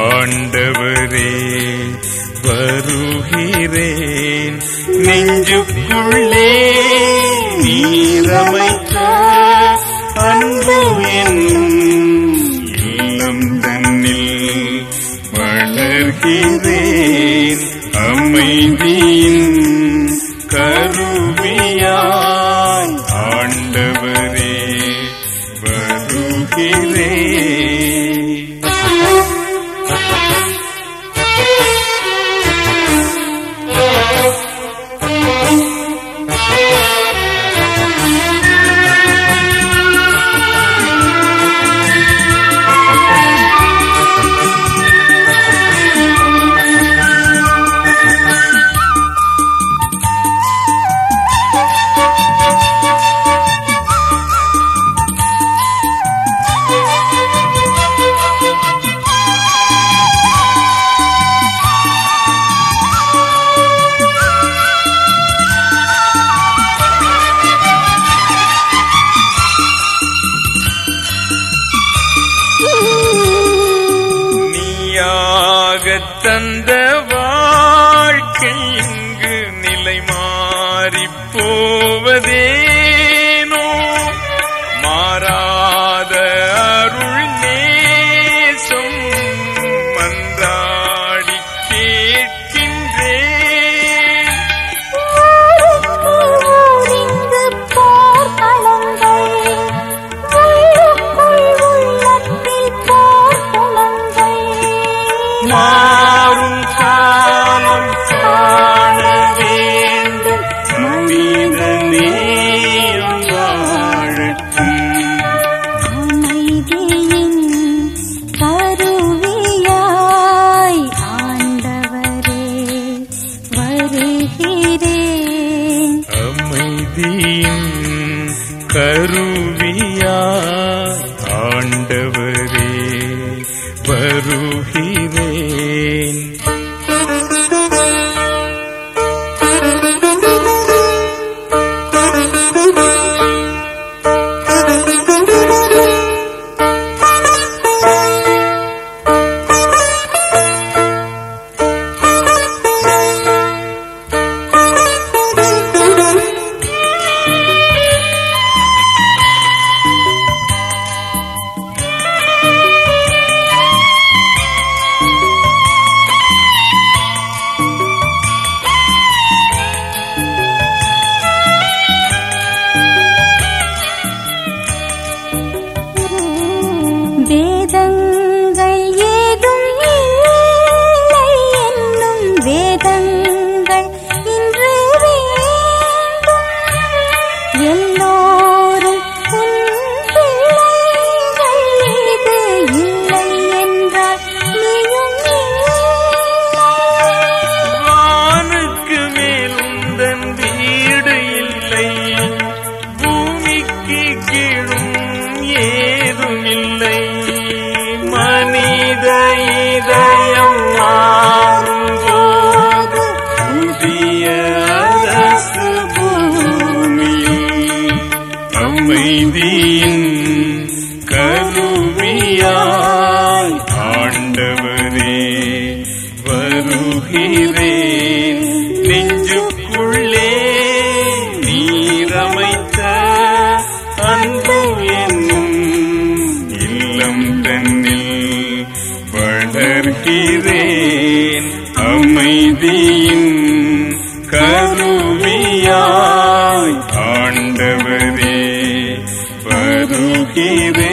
ஆண்டவரே வருகிறேன். நெஞ்சுக்குள்ளே நீரமைத்த அன்பு இல்லம் தன்னில் மலர்கிறேன் அமைதியின் கருவியாய் ஆண்டவரே வருகி விதியின் கருவியாய் ஆண்டவரே வருகிறேன். நெஞ்சுக்குள்ளே நீரமைத்த அன்பு என்னும் இல்லம் தன்னில் வளர்கிறேன். அமைதியின் ಕಂಠಿವೆ